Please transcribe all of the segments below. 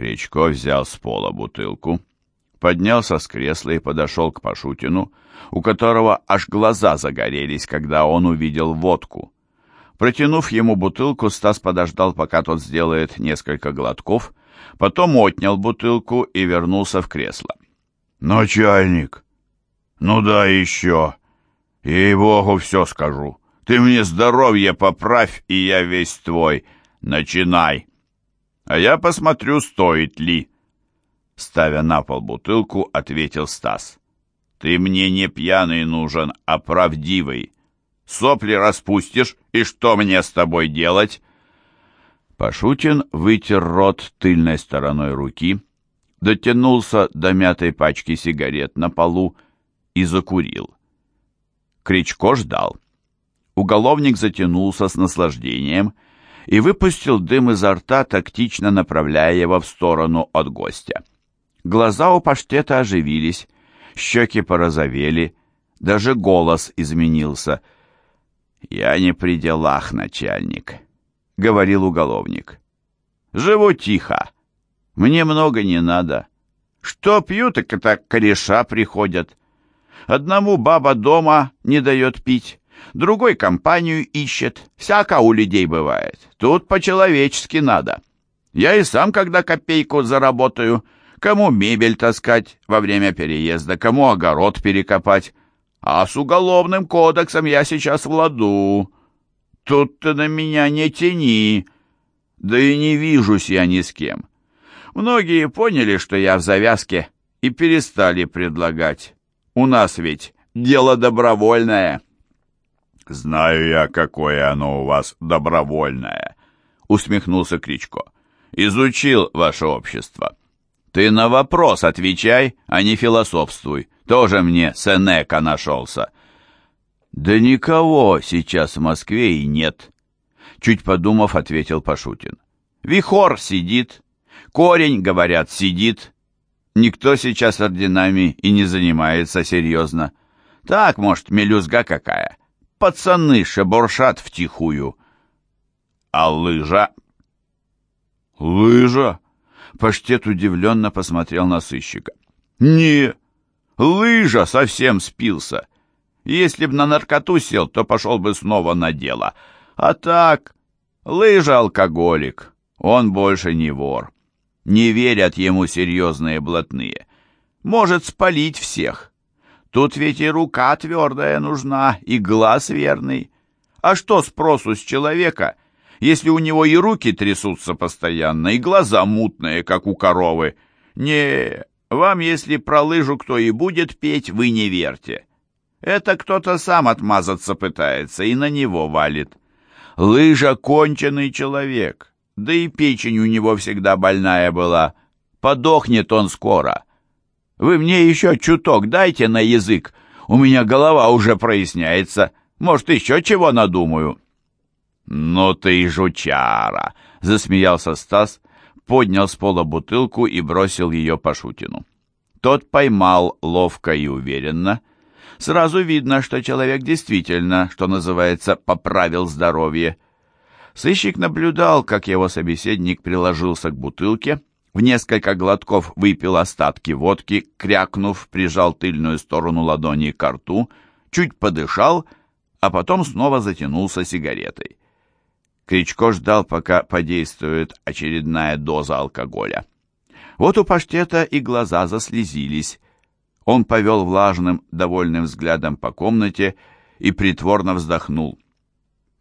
Кричко взял с пола бутылку, поднялся с кресла и подошел к Пашутину, у которого аж глаза загорелись, когда он увидел водку. Протянув ему бутылку, Стас подождал, пока тот сделает несколько глотков, потом отнял бутылку и вернулся в кресло. «Начальник! Ну да еще! Ей-богу, все скажу. Ты мне здоровье поправь, и я весь твой. Начинай!» «А я посмотрю, стоит ли!» Ставя на пол бутылку, ответил Стас. «Ты мне не пьяный нужен, а правдивый. Сопли распустишь, и что мне с тобой делать?» Пашутин вытер рот тыльной стороной руки, дотянулся до мятой пачки сигарет на полу и закурил. Кричко ждал. Уголовник затянулся с наслаждением и выпустил дым изо рта, тактично направляя его в сторону от гостя. Глаза у паштета оживились, щеки порозовели, даже голос изменился. «Я не при делах, начальник», — говорил уголовник. «Живу тихо. Мне много не надо. Что пью, так это кореша приходят. Одному баба дома не дает пить, другой компанию ищет. Всяко у людей бывает. Тут по-человечески надо. Я и сам, когда копейку заработаю, — Кому мебель таскать во время переезда, кому огород перекопать. А с уголовным кодексом я сейчас в ладу. Тут ты на меня не тяни. Да и не вижусь я ни с кем. Многие поняли, что я в завязке, и перестали предлагать. У нас ведь дело добровольное. Знаю я, какое оно у вас добровольное, усмехнулся Кричко. Изучил ваше общество. Ты на вопрос отвечай, а не философствуй. Тоже мне Сенека нашелся. Да никого сейчас в Москве и нет. Чуть подумав, ответил Пашутин. Вихор сидит, корень, говорят, сидит. Никто сейчас орденами и не занимается серьезно. Так, может, мелюзга какая. Пацаны шебуршат втихую. А лыжа? Лыжа? Паштет удивленно посмотрел на сыщика. «Не, лыжа совсем спился. Если б на наркоту сел, то пошел бы снова на дело. А так, лыжа алкоголик, он больше не вор. Не верят ему серьезные блатные. Может спалить всех. Тут ведь и рука твердая нужна, и глаз верный. А что спросу с человека, если у него и руки трясутся постоянно, и глаза мутные, как у коровы. Не, вам, если про лыжу кто и будет петь, вы не верьте. Это кто-то сам отмазаться пытается и на него валит. Лыжа — конченый человек, да и печень у него всегда больная была. Подохнет он скоро. Вы мне еще чуток дайте на язык, у меня голова уже проясняется. Может, еще чего надумаю». «Ну ты жучара!» — засмеялся Стас, поднял с пола бутылку и бросил ее по Шутину. Тот поймал ловко и уверенно. Сразу видно, что человек действительно, что называется, поправил здоровье. Сыщик наблюдал, как его собеседник приложился к бутылке, в несколько глотков выпил остатки водки, крякнув, прижал тыльную сторону ладони к рту, чуть подышал, а потом снова затянулся сигаретой. Кричко ждал, пока подействует очередная доза алкоголя. Вот у паштета и глаза заслезились. Он повел влажным, довольным взглядом по комнате и притворно вздохнул.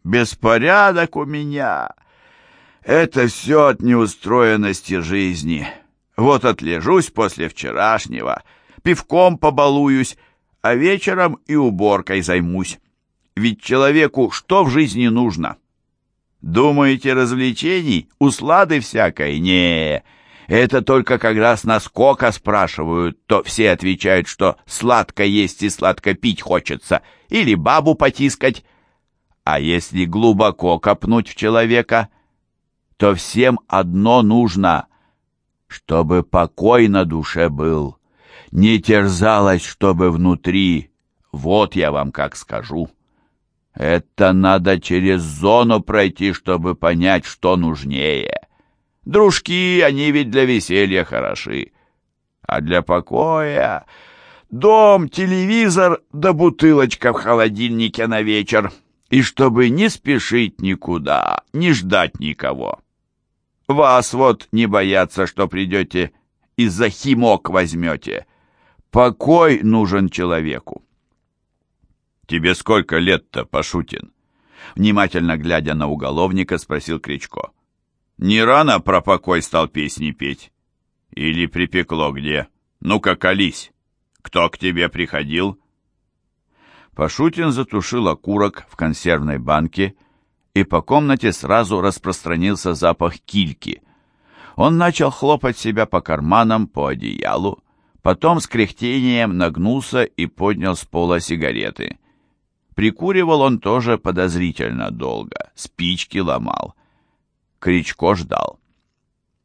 «Беспорядок у меня! Это все от неустроенности жизни. Вот отлежусь после вчерашнего, пивком побалуюсь, а вечером и уборкой займусь. Ведь человеку что в жизни нужно?» Думаете, развлечений, услады всякой? Не, это только когда с наскока спрашивают, то все отвечают, что сладко есть и сладко пить хочется, или бабу потискать. А если глубоко копнуть в человека, то всем одно нужно, чтобы покой на душе был, не терзалось, чтобы внутри, вот я вам как скажу. Это надо через зону пройти, чтобы понять, что нужнее. Дружки, они ведь для веселья хороши. А для покоя дом, телевизор да бутылочка в холодильнике на вечер. И чтобы не спешить никуда, не ждать никого. Вас вот не бояться, что придете и за химок возьмете. Покой нужен человеку. «Тебе сколько лет-то, Пашутин?» Внимательно глядя на уголовника, спросил Кричко. «Не рано про покой стал песни петь? Или припекло где? Ну-ка, колись! Кто к тебе приходил?» Пашутин затушил окурок в консервной банке, и по комнате сразу распространился запах кильки. Он начал хлопать себя по карманам, по одеялу, потом с кряхтением нагнулся и поднял с пола сигареты. Прикуривал он тоже подозрительно долго, спички ломал. Кричко ждал.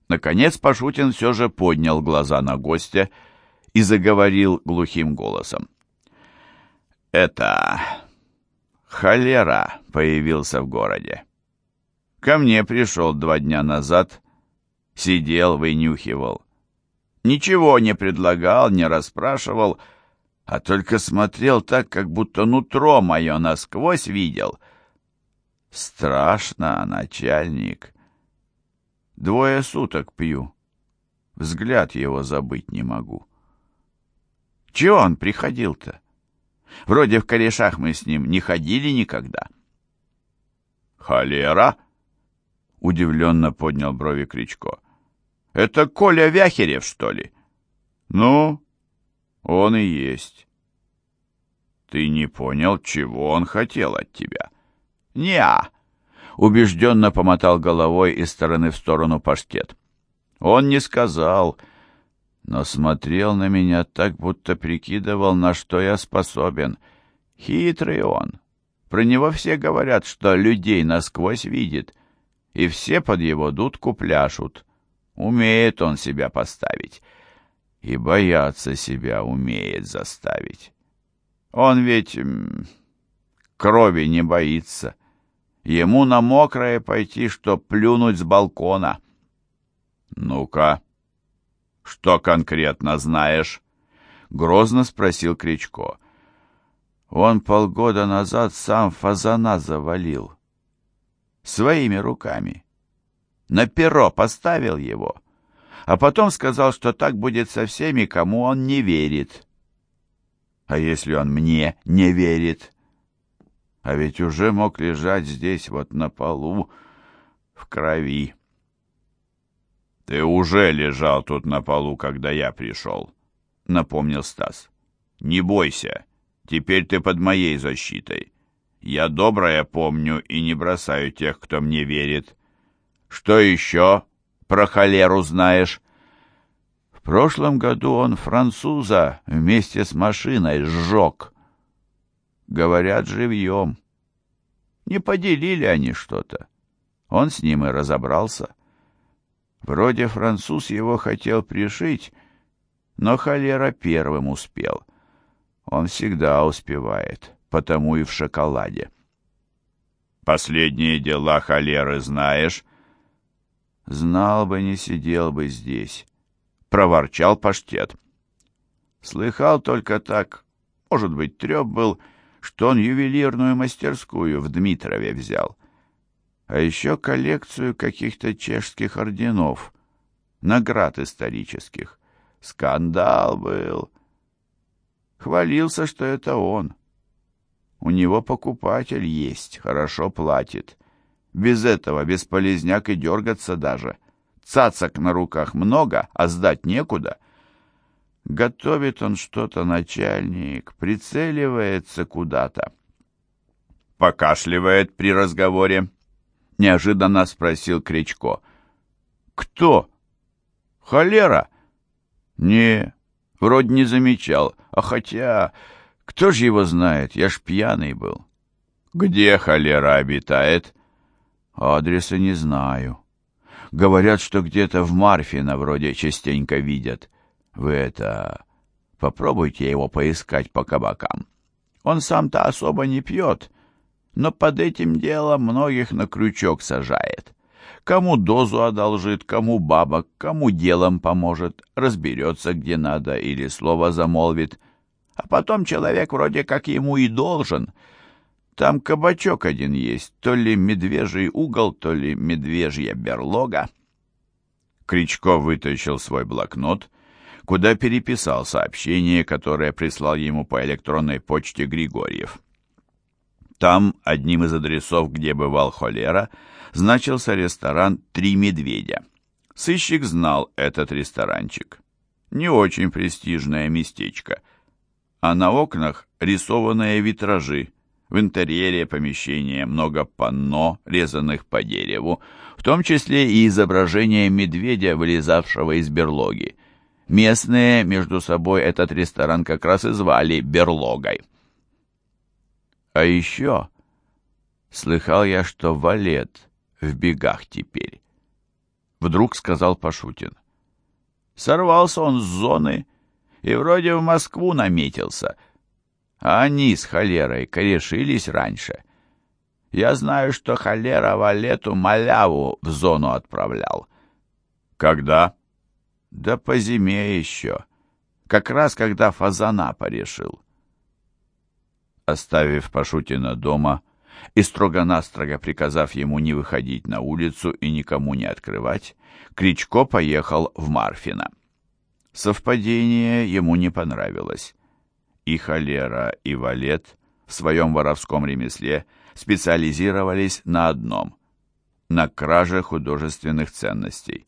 Наконец Пашутин все же поднял глаза на гостя и заговорил глухим голосом. «Это... холера появился в городе. Ко мне пришел два дня назад, сидел, вынюхивал. Ничего не предлагал, не расспрашивал, а только смотрел так, как будто нутро мое насквозь видел. Страшно, начальник. Двое суток пью. Взгляд его забыть не могу. Чего он приходил-то? Вроде в корешах мы с ним не ходили никогда. «Холера?» — удивленно поднял брови Кричко. «Это Коля Вяхерев, что ли?» «Ну, он и есть». «Ты не понял, чего он хотел от тебя?» «Не-а!» — убежденно помотал головой из стороны в сторону паштет. «Он не сказал...» но смотрел на меня так, будто прикидывал, на что я способен. Хитрый он. Про него все говорят, что людей насквозь видит, и все под его дудку пляшут. Умеет он себя поставить, и бояться себя умеет заставить. Он ведь крови не боится. Ему на мокрое пойти, что плюнуть с балкона. Ну-ка, «Что конкретно знаешь?» — грозно спросил Кричко. «Он полгода назад сам фазана завалил. Своими руками. На перо поставил его, а потом сказал, что так будет со всеми, кому он не верит. А если он мне не верит? А ведь уже мог лежать здесь, вот на полу, в крови». «Ты уже лежал тут на полу, когда я пришел», — напомнил Стас. «Не бойся, теперь ты под моей защитой. Я доброе помню и не бросаю тех, кто мне верит. Что еще про холеру знаешь?» В прошлом году он француза вместе с машиной сжег. Говорят, живьем. Не поделили они что-то. Он с ним и разобрался. Вроде француз его хотел пришить, но холера первым успел. Он всегда успевает, потому и в шоколаде. Последние дела холеры знаешь? Знал бы, не сидел бы здесь, проворчал паштет. Слыхал только так, может быть, треп был, что он ювелирную мастерскую в Дмитрове взял а еще коллекцию каких-то чешских орденов, наград исторических. Скандал был. Хвалился, что это он. У него покупатель есть, хорошо платит. Без этого бесполезняк и дергаться даже. Цацок на руках много, а сдать некуда. Готовит он что-то, начальник, прицеливается куда-то. Покашливает при разговоре. — неожиданно спросил Кричко. «Кто? Холера?» «Не, вроде не замечал. А хотя, кто же его знает, я ж пьяный был». «Где холера обитает?» «Адреса не знаю. Говорят, что где-то в Марфино вроде частенько видят. Вы это... Попробуйте его поискать по кабакам. Он сам-то особо не пьет, но под этим делом многих на крючок сажает. Кому дозу одолжит, кому бабок, кому делом поможет, разберется где надо или слово замолвит. А потом человек вроде как ему и должен. Там кабачок один есть, то ли медвежий угол, то ли медвежья берлога. Кричко вытащил свой блокнот, куда переписал сообщение, которое прислал ему по электронной почте Григорьев. Там, одним из адресов, где бывал холера, значился ресторан «Три медведя». Сыщик знал этот ресторанчик. Не очень престижное местечко. А на окнах рисованные витражи. В интерьере помещения много панно, резанных по дереву, в том числе и изображение медведя, вылезавшего из берлоги. Местные между собой этот ресторан как раз и звали берлогой. А еще слыхал я, что валет в бегах теперь. Вдруг сказал Пашутин. Сорвался он с зоны и вроде в Москву наметился. А они с холерой корешились раньше. Я знаю, что холера Валету маляву в зону отправлял. Когда? Да по зиме еще. Как раз когда фазана порешил. Оставив Пашутина дома, и строго-настрого приказав ему не выходить на улицу и никому не открывать, Кричко поехал в Марфино. Совпадение ему не понравилось. И холера, и валет в своем воровском ремесле специализировались на одном — на краже художественных ценностей.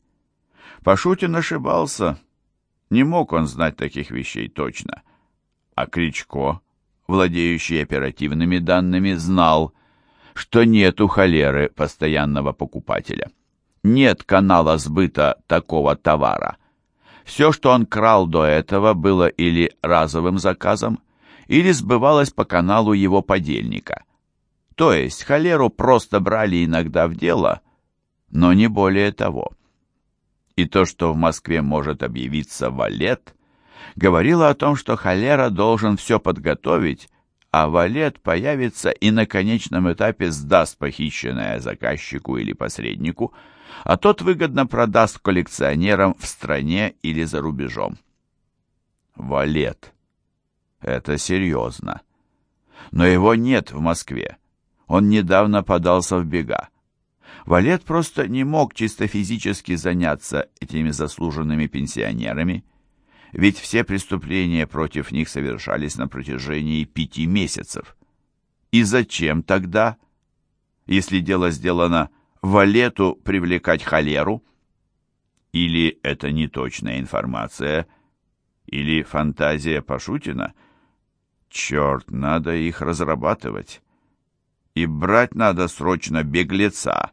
Пашутин ошибался. Не мог он знать таких вещей точно. А Кричко, владеющий оперативными данными, знал — что нет у холеры постоянного покупателя. Нет канала сбыта такого товара. Все, что он крал до этого, было или разовым заказом, или сбывалось по каналу его подельника. То есть холеру просто брали иногда в дело, но не более того. И то, что в Москве может объявиться валет, говорило о том, что холера должен все подготовить, а валет появится и на конечном этапе сдаст похищенное заказчику или посреднику, а тот выгодно продаст коллекционерам в стране или за рубежом. Валет. Это серьезно. Но его нет в Москве. Он недавно подался в бега. Валет просто не мог чисто физически заняться этими заслуженными пенсионерами, ведь все преступления против них совершались на протяжении пяти месяцев. И зачем тогда, если дело сделано, валету привлекать холеру? Или это неточная информация, или фантазия Пашутина? Черт, надо их разрабатывать. И брать надо срочно беглеца.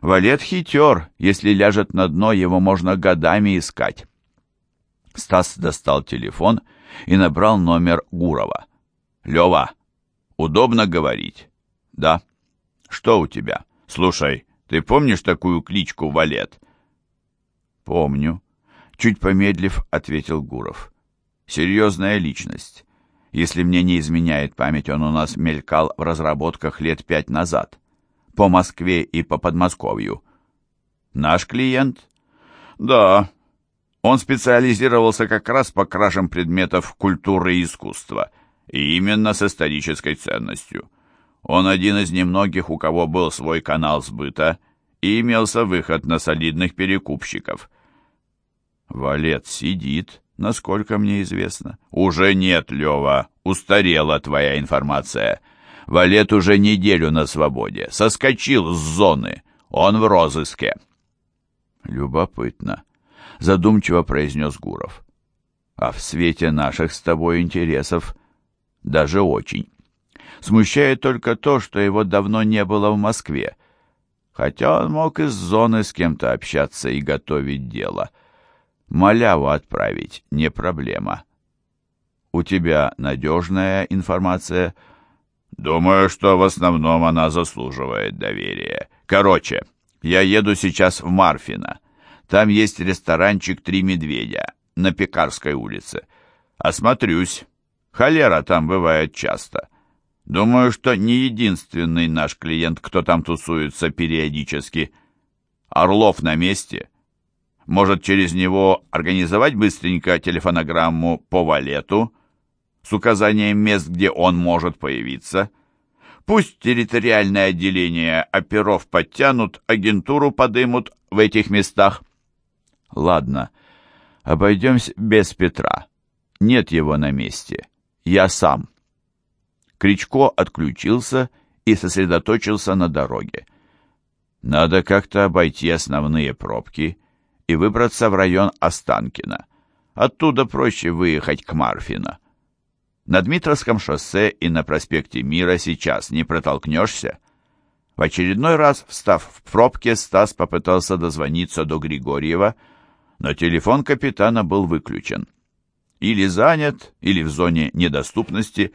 Валет хитер, если ляжет на дно, его можно годами искать. Стас достал телефон и набрал номер Гурова. «Лева, удобно говорить?» «Да». «Что у тебя?» «Слушай, ты помнишь такую кличку Валет?» «Помню», — чуть помедлив, ответил Гуров. «Серьезная личность. Если мне не изменяет память, он у нас мелькал в разработках лет пять назад. По Москве и по Подмосковью». «Наш клиент?» «Да, он специализировался как раз по кражам предметов культуры и искусства, и именно с исторической ценностью. Он один из немногих, у кого был свой канал сбыта, и имелся выход на солидных перекупщиков. Валет сидит, насколько мне известно. Уже нет, Лева, устарела твоя информация. Валет уже неделю на свободе, соскочил с зоны, он в розыске. Любопытно задумчиво произнес Гуров. А в свете наших с тобой интересов даже очень. Смущает только то, что его давно не было в Москве, хотя он мог из зоны с кем-то общаться и готовить дело. Маляву отправить не проблема. У тебя надежная информация? Думаю, что в основном она заслуживает доверия. Короче, я еду сейчас в Марфино. Там есть ресторанчик «Три медведя» на Пекарской улице. Осмотрюсь. Холера там бывает часто. Думаю, что не единственный наш клиент, кто там тусуется периодически. Орлов на месте. Может, через него организовать быстренько телефонограмму по валету с указанием мест, где он может появиться? Пусть территориальное отделение оперов подтянут, агентуру подымут в этих местах. Ладно, обойдемся без Петра. Нет его на месте. Я сам. Кричко отключился и сосредоточился на дороге. Надо как-то обойти основные пробки и выбраться в район Останкино. Оттуда проще выехать к Марфино. На Дмитровском шоссе и на проспекте Мира сейчас не протолкнешься. В очередной раз, встав в пробке, Стас попытался дозвониться до Григорьева, но телефон капитана был выключен. Или занят, или в зоне недоступности.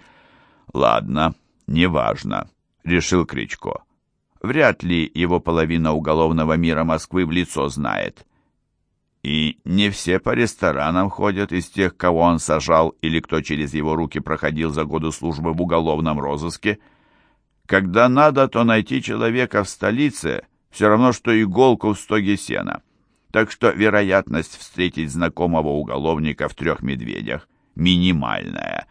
Ладно, неважно, решил Кричко. Вряд ли его половина уголовного мира Москвы в лицо знает. И не все по ресторанам ходят из тех, кого он сажал или кто через его руки проходил за годы службы в уголовном розыске. Когда надо, то найти человека в столице все равно, что иголку в стоге сена. Так что вероятность встретить знакомого уголовника в трех медведях минимальная.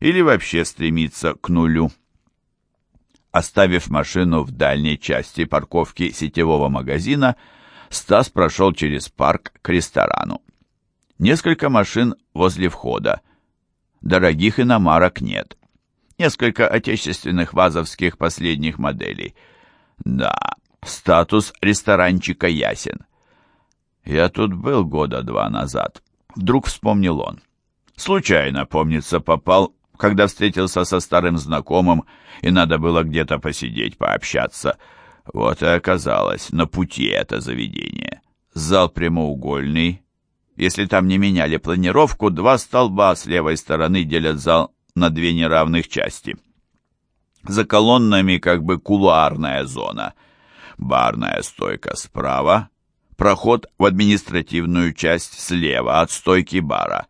Или вообще стремиться к нулю. Оставив машину в дальней части парковки сетевого магазина, Стас прошел через парк к ресторану. Несколько машин возле входа. Дорогих иномарок нет. Несколько отечественных вазовских последних моделей. Да, статус ресторанчика ясен. Я тут был года два назад. Вдруг вспомнил он. Случайно, помнится, попал когда встретился со старым знакомым, и надо было где-то посидеть, пообщаться. Вот и оказалось на пути это заведение. Зал прямоугольный. Если там не меняли планировку, два столба с левой стороны делят зал на две неравных части. За колоннами как бы кулуарная зона. Барная стойка справа, проход в административную часть слева от стойки бара.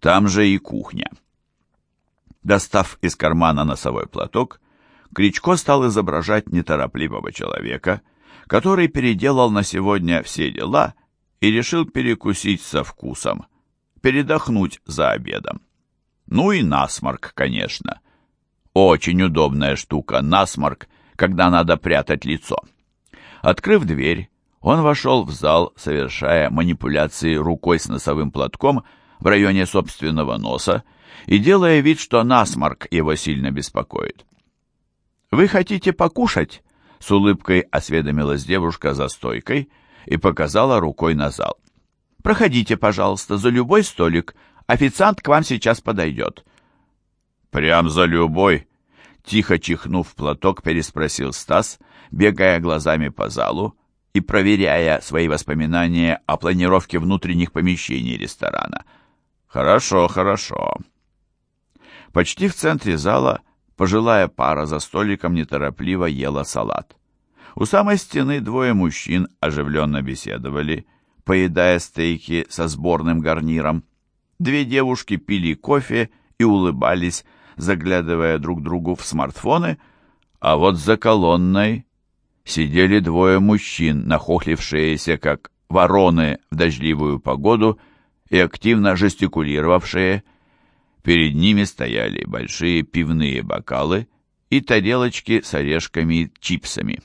Там же и кухня. Достав из кармана носовой платок, Кричко стал изображать неторопливого человека, который переделал на сегодня все дела и решил перекусить со вкусом, передохнуть за обедом. Ну и насморк, конечно. Очень удобная штука, насморк, когда надо прятать лицо. Открыв дверь, он вошел в зал, совершая манипуляции рукой с носовым платком в районе собственного носа, и делая вид, что насморк его сильно беспокоит. «Вы хотите покушать?» — с улыбкой осведомилась девушка за стойкой и показала рукой на зал. «Проходите, пожалуйста, за любой столик. Официант к вам сейчас подойдет». «Прям за любой?» Тихо чихнув платок, переспросил Стас, бегая глазами по залу и проверяя свои воспоминания о планировке внутренних помещений ресторана. «Хорошо, хорошо. Почти в центре зала пожилая пара за столиком неторопливо ела салат. У самой стены двое мужчин оживленно беседовали, поедая стейки со сборным гарниром. Две девушки пили кофе и улыбались, заглядывая друг другу в смартфоны, а вот за колонной сидели двое мужчин, нахохлившиеся, как вороны в дождливую погоду, и активно жестикулировавшие – Перед ними стояли большие пивные бокалы и тарелочки с орешками и чипсами.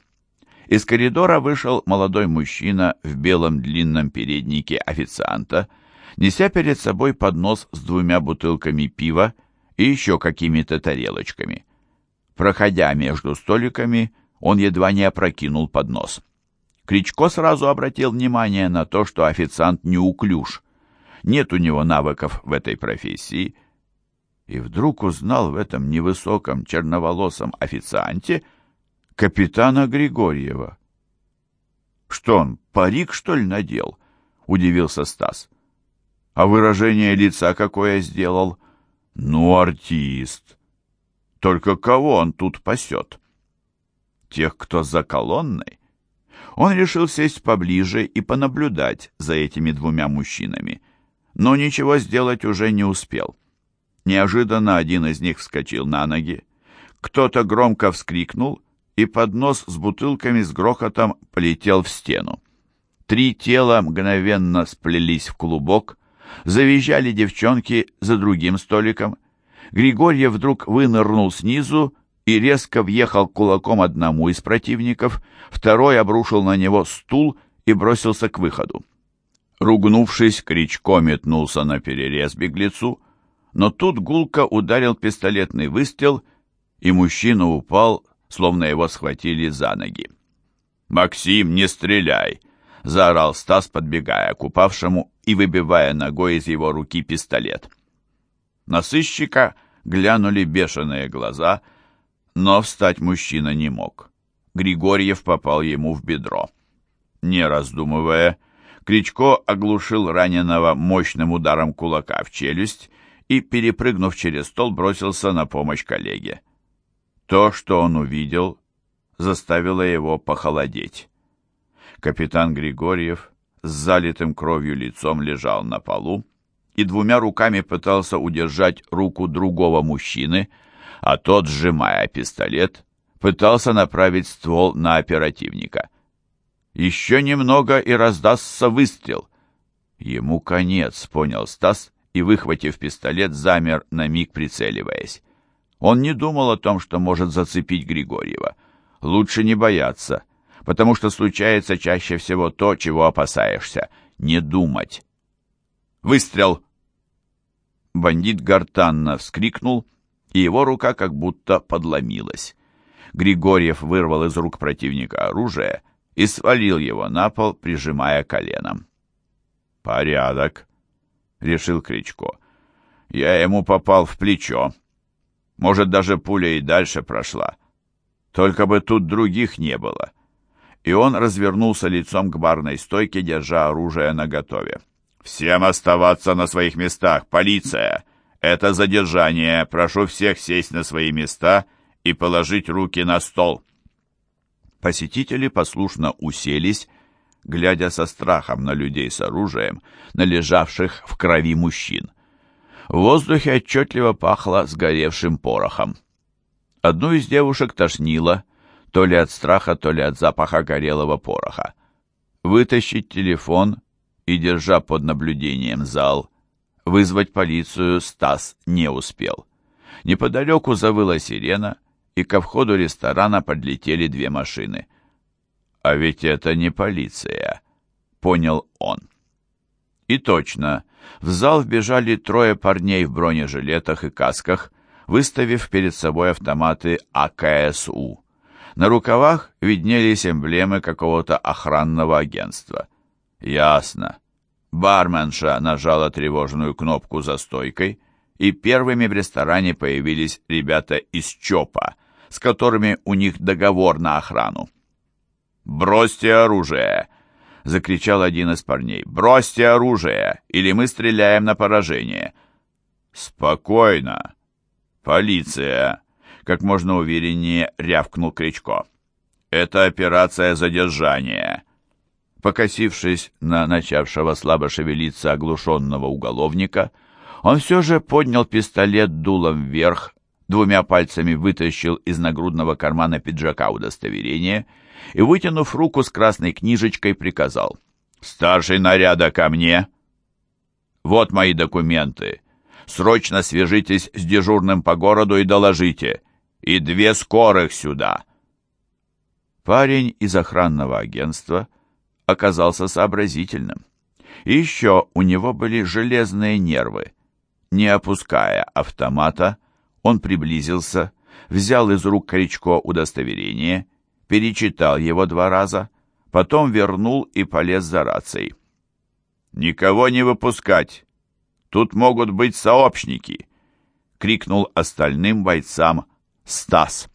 Из коридора вышел молодой мужчина в белом длинном переднике официанта, неся перед собой поднос с двумя бутылками пива и еще какими-то тарелочками. Проходя между столиками, он едва не опрокинул поднос. Кричко сразу обратил внимание на то, что официант неуклюж. Нет у него навыков в этой профессии, и вдруг узнал в этом невысоком черноволосом официанте капитана Григорьева. «Что он, парик, что ли, надел?» — удивился Стас. «А выражение лица какое сделал?» «Ну, артист! Только кого он тут пасет?» «Тех, кто за колонной?» Он решил сесть поближе и понаблюдать за этими двумя мужчинами, но ничего сделать уже не успел. Неожиданно один из них вскочил на ноги. Кто-то громко вскрикнул, и поднос с бутылками с грохотом полетел в стену. Три тела мгновенно сплелись в клубок, завизжали девчонки за другим столиком. Григорьев вдруг вынырнул снизу и резко въехал кулаком одному из противников, второй обрушил на него стул и бросился к выходу. Ругнувшись, Кричко метнулся на перерез беглецу, но тут гулко ударил пистолетный выстрел, и мужчина упал, словно его схватили за ноги. «Максим, не стреляй!» — заорал Стас, подбегая к упавшему и выбивая ногой из его руки пистолет. На сыщика глянули бешеные глаза, но встать мужчина не мог. Григорьев попал ему в бедро. Не раздумывая, Кричко оглушил раненого мощным ударом кулака в челюсть и, перепрыгнув через стол, бросился на помощь коллеге. То, что он увидел, заставило его похолодеть. Капитан Григорьев с залитым кровью лицом лежал на полу и двумя руками пытался удержать руку другого мужчины, а тот, сжимая пистолет, пытался направить ствол на оперативника. Еще немного и раздастся выстрел. Ему конец, понял Стас, и, выхватив пистолет, замер на миг прицеливаясь. Он не думал о том, что может зацепить Григорьева. Лучше не бояться, потому что случается чаще всего то, чего опасаешься. Не думать. Выстрел! Бандит гортанно вскрикнул, и его рука как будто подломилась. Григорьев вырвал из рук противника оружие и свалил его на пол, прижимая коленом. «Порядок», — решил Кричко. «Я ему попал в плечо. Может, даже пуля и дальше прошла. Только бы тут других не было». И он развернулся лицом к барной стойке, держа оружие наготове. «Всем оставаться на своих местах! Полиция! Это задержание! Прошу всех сесть на свои места и положить руки на стол!» Посетители послушно уселись, глядя со страхом на людей с оружием, на лежавших в крови мужчин. В воздухе отчетливо пахло сгоревшим порохом. Одну из девушек тошнило, то ли от страха, то ли от запаха горелого пороха. Вытащить телефон и, держа под наблюдением зал, вызвать полицию Стас не успел. Неподалеку завыла сирена, и ко входу ресторана подлетели две машины. «А ведь это не полиция», — понял он. И точно, в зал вбежали трое парней в бронежилетах и касках, выставив перед собой автоматы АКСУ. На рукавах виднелись эмблемы какого-то охранного агентства. Ясно. Барменша нажала тревожную кнопку за стойкой, и первыми в ресторане появились ребята из ЧОПа, с которыми у них договор на охрану. «Бросьте оружие!» — закричал один из парней. «Бросьте оружие, или мы стреляем на поражение!» «Спокойно! Полиция!» — как можно увереннее рявкнул Кричко. «Это операция задержания!» Покосившись на начавшего слабо шевелиться оглушенного уголовника, он все же поднял пистолет дулом вверх двумя пальцами вытащил из нагрудного кармана пиджака удостоверение и, вытянув руку с красной книжечкой, приказал «Старший наряда ко мне!» «Вот мои документы. Срочно свяжитесь с дежурным по городу и доложите. И две скорых сюда!» Парень из охранного агентства оказался сообразительным. И еще у него были железные нервы. Не опуская автомата, он приблизился, взял из рук Кричко удостоверение, перечитал его два раза, потом вернул и полез за рацией. «Никого не выпускать! Тут могут быть сообщники!» — крикнул остальным бойцам Стас.